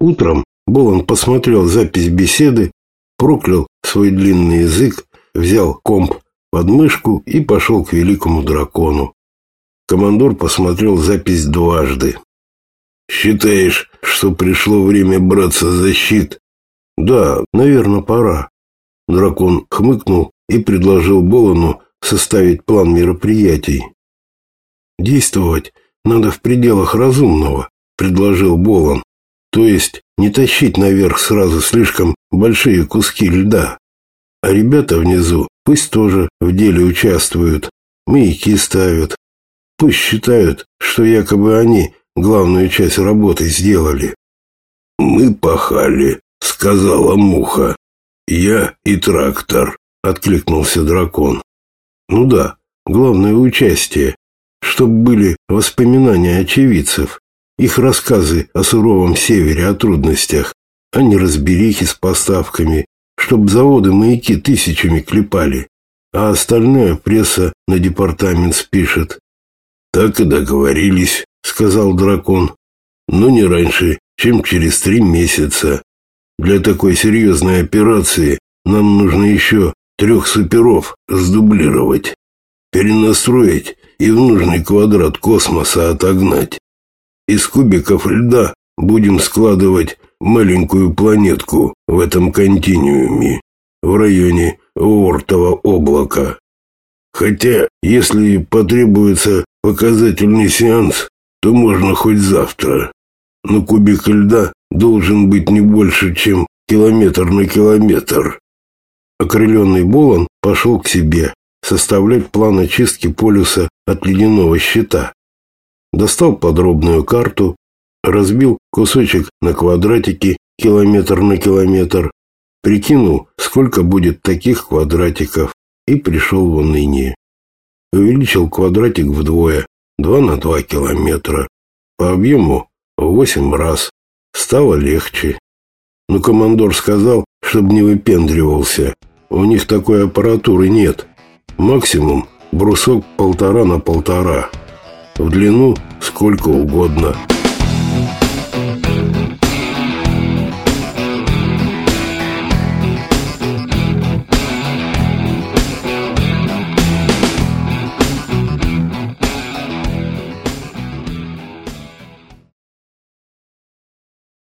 Утром Болон посмотрел запись беседы, проклял свой длинный язык, взял комп под мышку и пошел к великому дракону. Командор посмотрел запись дважды. «Считаешь, что пришло время браться за щит?» «Да, наверное, пора». Дракон хмыкнул и предложил Болону составить план мероприятий. «Действовать надо в пределах разумного», — предложил Болон. «То есть не тащить наверх сразу слишком большие куски льда. А ребята внизу пусть тоже в деле участвуют, маяки ставят. Пусть считают, что якобы они главную часть работы сделали». «Мы пахали», — сказала муха. «Я и трактор», — откликнулся дракон. «Ну да, главное участие, чтобы были воспоминания очевидцев, их рассказы о суровом севере, о трудностях, а не разберихи с поставками, чтобы заводы-маяки тысячами клепали, а остальное пресса на департамент спишет». «Так и договорились», — сказал дракон. «Но не раньше, чем через три месяца». Для такой серьезной операции нам нужно еще трех суперов сдублировать, перенастроить и в нужный квадрат космоса отогнать. Из кубиков льда будем складывать маленькую планетку в этом континууме, в районе Ортова облака. Хотя, если потребуется показательный сеанс, то можно хоть завтра. Но кубик льда должен быть не больше, чем километр на километр. Окрыленный Болон пошел к себе составлять план очистки полюса от ледяного щита. Достал подробную карту, разбил кусочек на квадратики километр на километр, прикинул, сколько будет таких квадратиков, и пришел в уныние. Увеличил квадратик вдвое, 2 на 2 километра, по объему в 8 раз. Стало легче. Но командор сказал, чтобы не выпендривался. У них такой аппаратуры нет. Максимум брусок полтора на полтора. В длину сколько угодно.